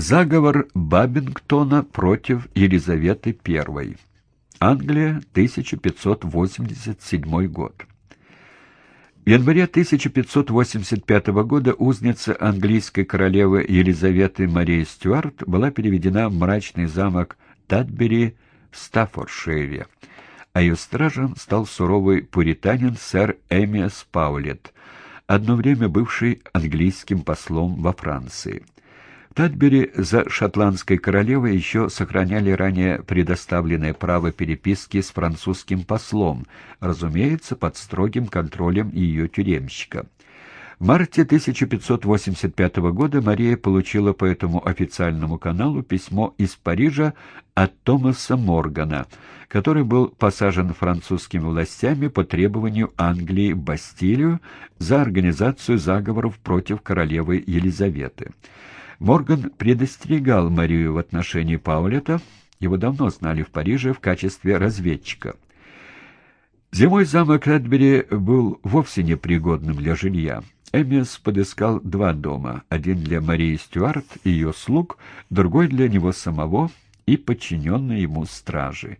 Заговор Бабингтона против Елизаветы I. Англия, 1587 год. В январе 1585 года узница английской королевы Елизаветы Марии Стюарт была переведена в мрачный замок Татбери в Стаффордшире, а ее стражем стал суровый пуританин сэр Эмиас Паулет, одно время бывший английским послом во Франции. Татбери за шотландской королевой еще сохраняли ранее предоставленное право переписки с французским послом, разумеется, под строгим контролем ее тюремщика. В марте 1585 года Мария получила по этому официальному каналу письмо из Парижа от Томаса Моргана, который был посажен французскими властями по требованию Англии в Бастилию за организацию заговоров против королевы Елизаветы. Морган предостерегал Марию в отношении Паулета, его давно знали в Париже в качестве разведчика. Зимой замок Редбери был вовсе непригодным для жилья. Эмиас подыскал два дома, один для Марии Стюарт и ее слуг, другой для него самого и подчиненной ему стражи.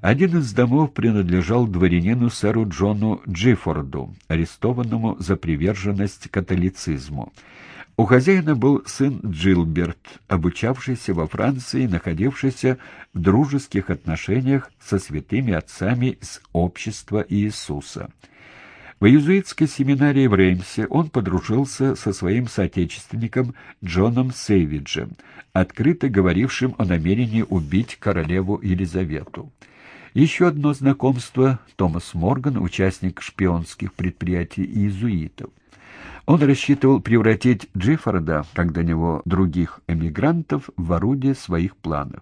Один из домов принадлежал дворянину сэру Джону Джиффорду, арестованному за приверженность католицизму. У хозяина был сын Джилберт, обучавшийся во Франции, находившийся в дружеских отношениях со святыми отцами с общества Иисуса. В иезуитской семинарии в Реймсе он подружился со своим соотечественником Джоном Сейвиджем, открыто говорившим о намерении убить королеву Елизавету. Еще одно знакомство — Томас Морган, участник шпионских предприятий иезуитов. Он рассчитывал превратить Джиффорда, как до него других эмигрантов, в орудие своих планов.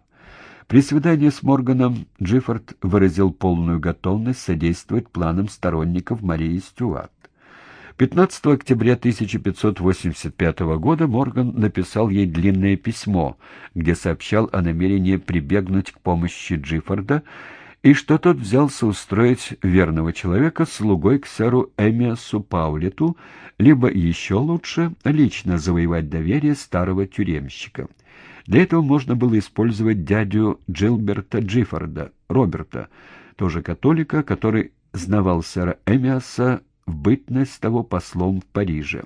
При свидании с Морганом Джиффорд выразил полную готовность содействовать планам сторонников Марии Стюарт. 15 октября 1585 года Морган написал ей длинное письмо, где сообщал о намерении прибегнуть к помощи Джиффорда и что тот взялся устроить верного человека слугой к сэру Эмиасу Паулету, либо еще лучше лично завоевать доверие старого тюремщика. Для этого можно было использовать дядю Джилберта Джиффорда, Роберта, тоже католика, который знавал сэра Эмиаса в бытность того послом в Париже.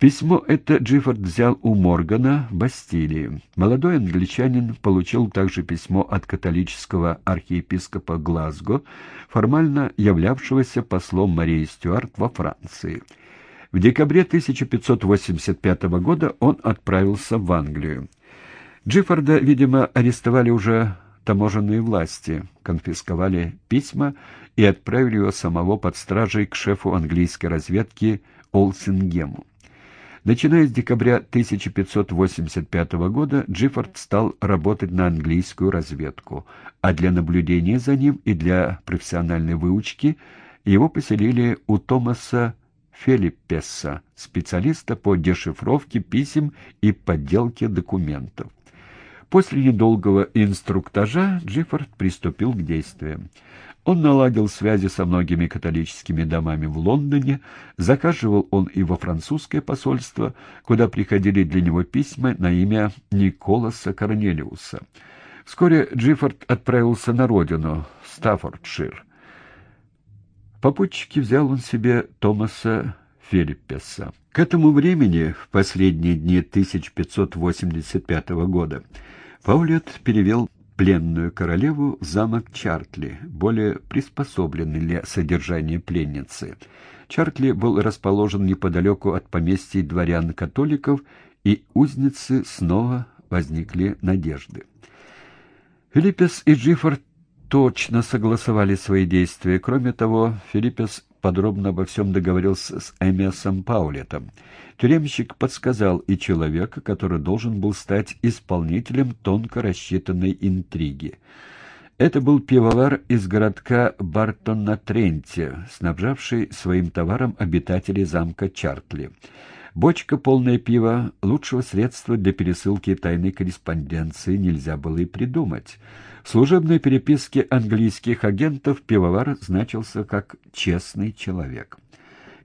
Письмо это Джиффорд взял у Моргана в Бастилии. Молодой англичанин получил также письмо от католического архиепископа Глазго, формально являвшегося послом Марии Стюарт во Франции. В декабре 1585 года он отправился в Англию. Джиффорда, видимо, арестовали уже таможенные власти, конфисковали письма и отправили его самого под стражей к шефу английской разведки Олсингему. Начиная с декабря 1585 года Джиффорд стал работать на английскую разведку, а для наблюдения за ним и для профессиональной выучки его поселили у Томаса Фелиппеса, специалиста по дешифровке писем и подделке документов. После недолгого инструктажа Джиффорд приступил к действиям. Он наладил связи со многими католическими домами в Лондоне, заказывал он и во французское посольство, куда приходили для него письма на имя Николаса Корнелиуса. Вскоре Джиффорд отправился на родину, в Стаффордшир. Попутчики взял он себе Томаса Филиппеса. К этому времени, в последние дни 1585 года, Паулет перевел пленную королеву в замок Чартли, более приспособленный для содержания пленницы. Чартли был расположен неподалеку от поместья дворян-католиков, и узницы снова возникли надежды. Филиппес и Джиффорд точно согласовали свои действия. Кроме того, Филиппес подробно обо всем договорился с Эмиасом Паулетом. Тюремщик подсказал и человека, который должен был стать исполнителем тонко рассчитанной интриги. Это был пивовар из городка Бартон-на-Тренте, снабжавший своим товаром обитателей замка Чартли. Бочка, полная пива, лучшего средства для пересылки тайной корреспонденции нельзя было и придумать. В служебной переписке английских агентов пивовар значился как «честный человек».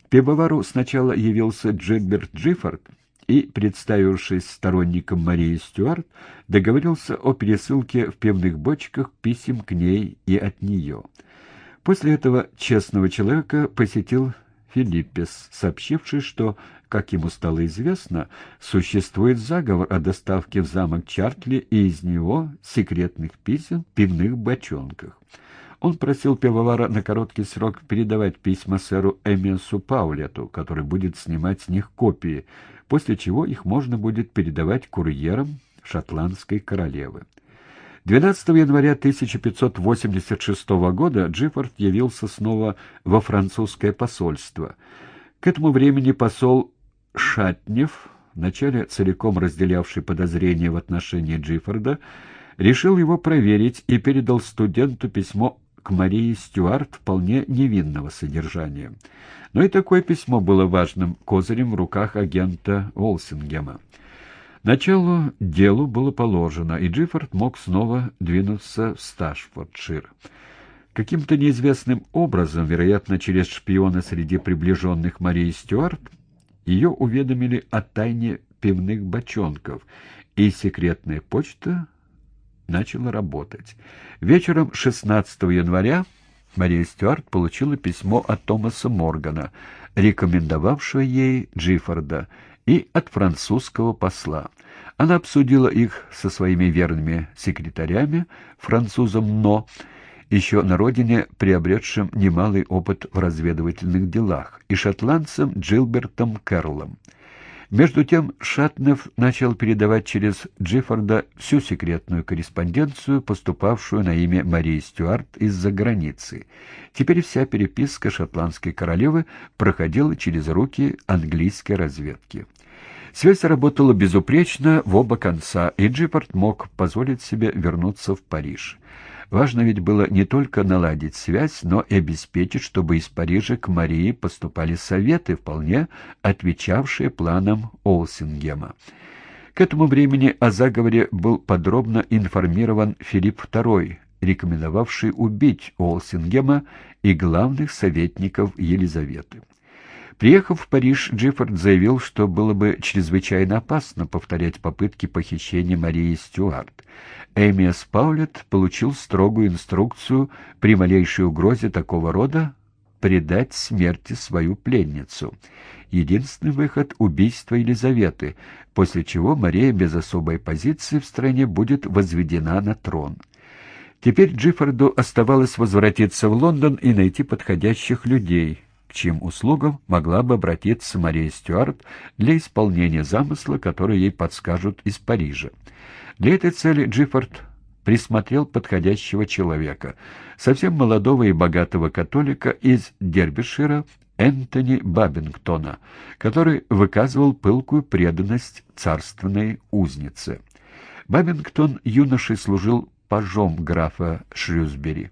К пивовару сначала явился Джигберт Джиффорд и, представившись сторонником Марии Стюарт, договорился о пересылке в пивных бочках писем к ней и от нее. После этого честного человека посетил Филиппес, сообщивший, что, как ему стало известно, существует заговор о доставке в замок Чартли и из него секретных писем в пивных бочонках. Он просил пивовара на короткий срок передавать письма сэру Эмиасу Паулету, который будет снимать с них копии, после чего их можно будет передавать курьерам шотландской королевы. 12 января 1586 года Джиффорд явился снова во французское посольство. К этому времени посол Шатнев, вначале целиком разделявший подозрения в отношении Джиффорда, решил его проверить и передал студенту письмо к Марии Стюарт вполне невинного содержания. Но и такое письмо было важным козырем в руках агента Олсингема. Началу делу было положено, и Джиффорд мог снова двинуться в Сташфордшир. Каким-то неизвестным образом, вероятно, через шпиона среди приближенных Марии Стюарт, ее уведомили о тайне пивных бочонков, и секретная почта начала работать. Вечером 16 января Мария Стюарт получила письмо от Томаса Моргана, рекомендовавшего ей Джиффорда, и от французского посла. Она обсудила их со своими верными секретарями, французом Но, еще на родине приобретшим немалый опыт в разведывательных делах, и шотландцем Джилбертом Кэрлом. Между тем Шатнев начал передавать через Джиффорда всю секретную корреспонденцию, поступавшую на имя Марии Стюарт из-за границы. Теперь вся переписка шотландской королевы проходила через руки английской разведки. Связь работала безупречно в оба конца, и Джиффорд мог позволить себе вернуться в Париж. Важно ведь было не только наладить связь, но и обеспечить, чтобы из Парижа к Марии поступали советы, вполне отвечавшие планам Олсингема. К этому времени о заговоре был подробно информирован Филипп II, рекомендовавший убить Олсингема и главных советников Елизаветы. Приехав в Париж, Джиффорд заявил, что было бы чрезвычайно опасно повторять попытки похищения Марии Стюарт. Эмиас Паулет получил строгую инструкцию при малейшей угрозе такого рода предать смерти свою пленницу. Единственный выход — убийство Елизаветы, после чего Мария без особой позиции в стране будет возведена на трон. Теперь Джиффорду оставалось возвратиться в Лондон и найти подходящих людей — чьим услугам могла бы обратиться Мария Стюарт для исполнения замысла, который ей подскажут из Парижа. Для этой цели Джиффорд присмотрел подходящего человека, совсем молодого и богатого католика из Дербишира Энтони Бабингтона, который выказывал пылкую преданность царственной узнице. Бабингтон юношей служил пажом графа Шрюсбери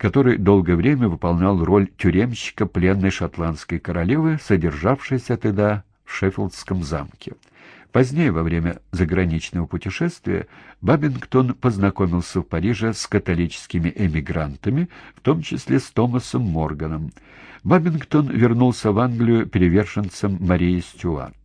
который долгое время выполнял роль тюремщика пленной шотландской королевы, содержавшейся тогда в Шеффилдском замке. Позднее, во время заграничного путешествия, Бабингтон познакомился в Париже с католическими эмигрантами, в том числе с Томасом Морганом. Бабингтон вернулся в Англию перевершенцем Марии Стюарт.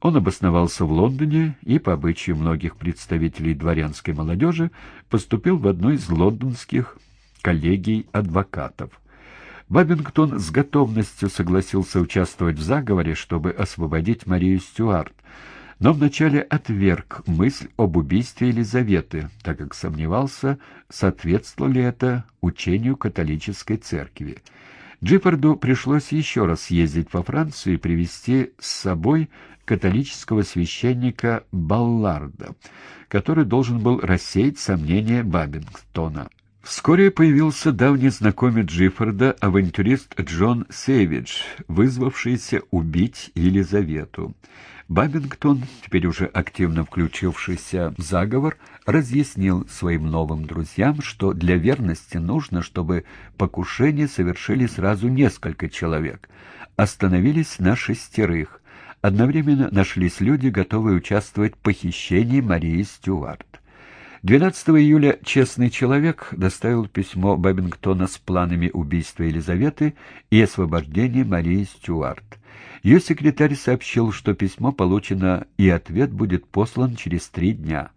Он обосновался в Лондоне и, по обычаю многих представителей дворянской молодежи, поступил в одну из лондонских коллегий адвокатов. Бабингтон с готовностью согласился участвовать в заговоре, чтобы освободить Марию Стюарт, но вначале отверг мысль об убийстве Елизаветы, так как сомневался, соответствовало ли это учению католической церкви. Джиффорду пришлось еще раз съездить во Францию и привести с собой католического священника Балларда, который должен был рассеять сомнения Бабингтона. Вскоре появился давний знакомый Джиффорда, авантюрист Джон Сейвидж, вызвавшийся убить Елизавету. Бабингтон, теперь уже активно включившийся в заговор, разъяснил своим новым друзьям, что для верности нужно, чтобы покушение совершили сразу несколько человек. Остановились на шестерых. Одновременно нашлись люди, готовые участвовать в похищении Марии Стюарт. 12 июля «Честный человек» доставил письмо Бабингтона с планами убийства Елизаветы и освобождения Марии Стюарт. Ее секретарь сообщил, что письмо получено и ответ будет послан через три дня.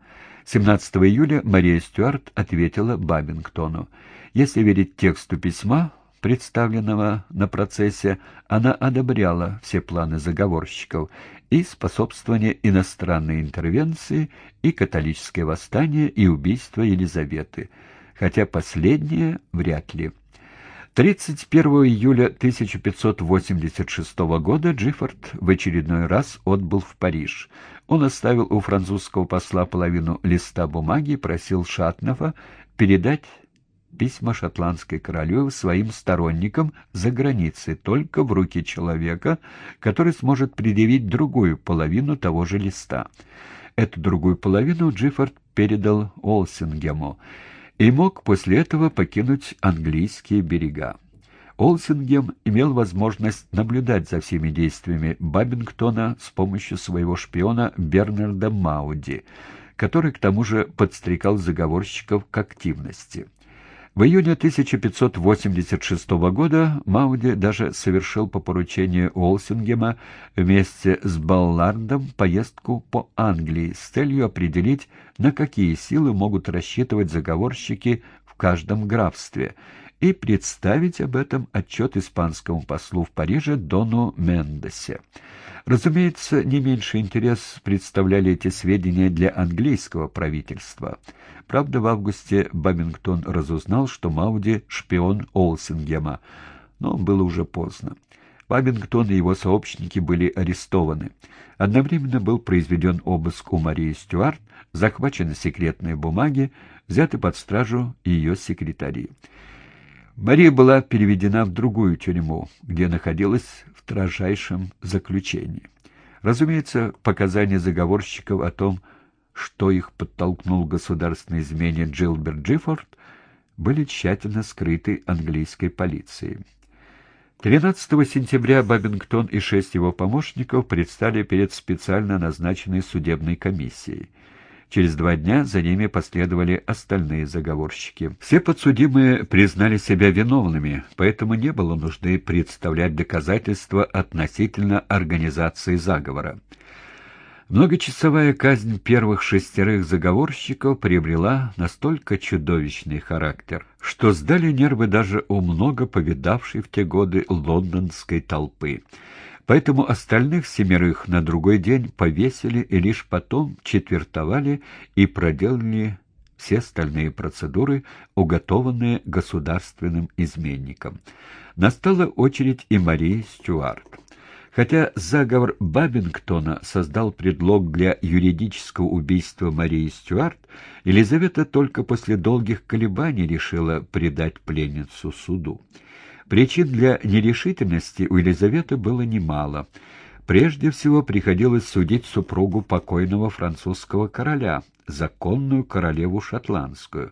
17 июля Мария Стюарт ответила Бабингтону. Если верить тексту письма, представленного на процессе, она одобряла все планы заговорщиков и способствование иностранной интервенции, и католическое восстание, и убийство Елизаветы, хотя последнее вряд ли. 31 июля 1586 года Джиффорд в очередной раз отбыл в Париж. Он оставил у французского посла половину листа бумаги и просил Шатнова передать письма шотландской королевы своим сторонникам за границей только в руки человека, который сможет предъявить другую половину того же листа. Эту другую половину Джиффорд передал Олсингему и мог после этого покинуть английские берега. Олсингем имел возможность наблюдать за всеми действиями Бабингтона с помощью своего шпиона Бернарда Мауди, который к тому же подстрекал заговорщиков к активности. В июне 1586 года Мауди даже совершил по поручению Уолсингема вместе с Баллардом поездку по Англии с целью определить, на какие силы могут рассчитывать заговорщики в каждом графстве, и представить об этом отчет испанскому послу в Париже Дону Мендесе. Разумеется, не меньший интерес представляли эти сведения для английского правительства. Правда, в августе Бабингтон разузнал, что Мауди — шпион Олсингема, но было уже поздно. Бабингтон и его сообщники были арестованы. Одновременно был произведен обыск у Марии Стюарт, захвачены секретные бумаги, взяты под стражу ее секретари. Мария была переведена в другую тюрьму, где находилась в строжайшем заключении. Разумеется, показания заговорщиков о том, что их подтолкнул государственной измене Джилберт Джиффорд, были тщательно скрыты английской полицией. 13 сентября Бабингтон и шесть его помощников предстали перед специально назначенной судебной комиссией. Через два дня за ними последовали остальные заговорщики. Все подсудимые признали себя виновными, поэтому не было нужды представлять доказательства относительно организации заговора. Многочасовая казнь первых шестерых заговорщиков приобрела настолько чудовищный характер, что сдали нервы даже у много повидавшей в те годы лондонской толпы. Поэтому остальных семерых на другой день повесили и лишь потом четвертовали и проделали все остальные процедуры, уготованные государственным изменникам. Настала очередь и Марии Стюарт. Хотя заговор Бабингтона создал предлог для юридического убийства Марии Стюарт, Елизавета только после долгих колебаний решила предать пленницу суду. Причин для нерешительности у Елизаветы было немало. Прежде всего приходилось судить супругу покойного французского короля, законную королеву шотландскую.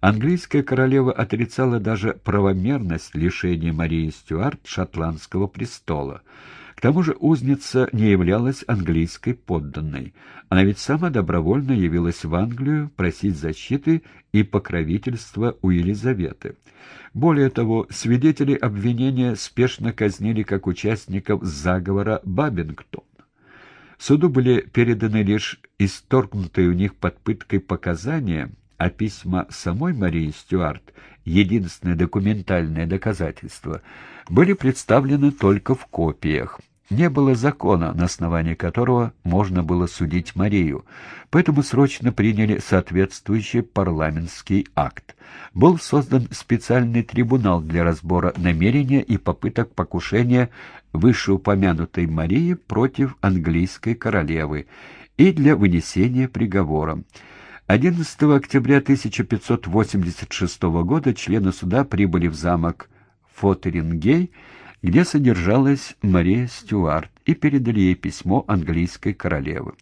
Английская королева отрицала даже правомерность лишения Марии Стюарт шотландского престола. К тому же узница не являлась английской подданной. Она ведь сама добровольно явилась в Англию просить защиты и покровительства у Елизаветы. Более того, свидетели обвинения спешно казнили как участников заговора Бабингтон. Суду были переданы лишь исторгнутые у них под пыткой показания, а письма самой Марии Стюарт, единственное документальное доказательство, были представлены только в копиях. Не было закона, на основании которого можно было судить Марию, поэтому срочно приняли соответствующий парламентский акт. Был создан специальный трибунал для разбора намерения и попыток покушения вышеупомянутой Марии против английской королевы и для вынесения приговора. 11 октября 1586 года члены суда прибыли в замок Фотерингей, где содержалась Мария Стюарт, и передали ей письмо английской королевы.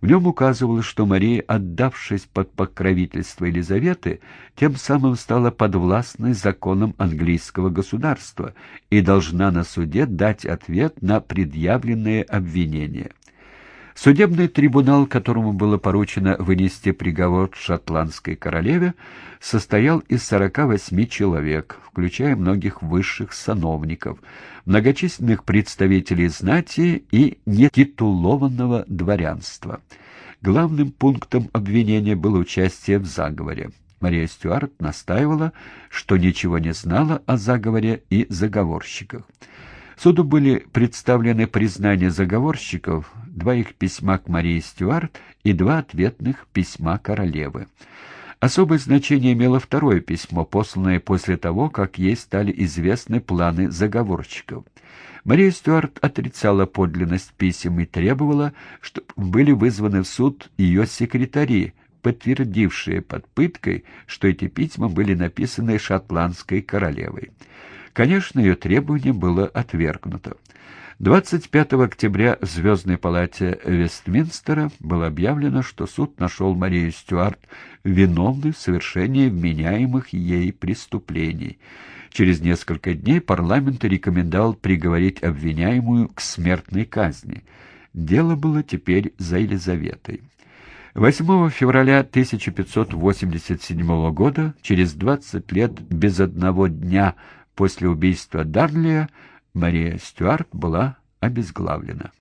В нем указывалось, что Мария, отдавшись под покровительство Елизаветы, тем самым стала подвластной законам английского государства и должна на суде дать ответ на предъявленные обвинения. Судебный трибунал, которому было поручено вынести приговор шотландской королеве, состоял из 48 человек, включая многих высших сановников, многочисленных представителей знати и нетитулованного дворянства. Главным пунктом обвинения было участие в заговоре. Мария Стюарт настаивала, что ничего не знала о заговоре и заговорщиках. Суду были представлены признания заговорщиков, два их письма к Марии Стюарт и два ответных письма королевы. Особое значение имело второе письмо, посланное после того, как ей стали известны планы заговорщиков. Мария Стюарт отрицала подлинность писем и требовала, чтобы были вызваны в суд ее секретари, подтвердившие под пыткой, что эти письма были написаны шотландской королевой. Конечно, ее требование было отвергнуто. 25 октября в Звездной палате Вестминстера было объявлено, что суд нашел Марию Стюарт виновной в совершении вменяемых ей преступлений. Через несколько дней парламент рекомендовал приговорить обвиняемую к смертной казни. Дело было теперь за Елизаветой. 8 февраля 1587 года, через 20 лет без одного дня После убийства Дарлия Мария Стюарт была обезглавлена.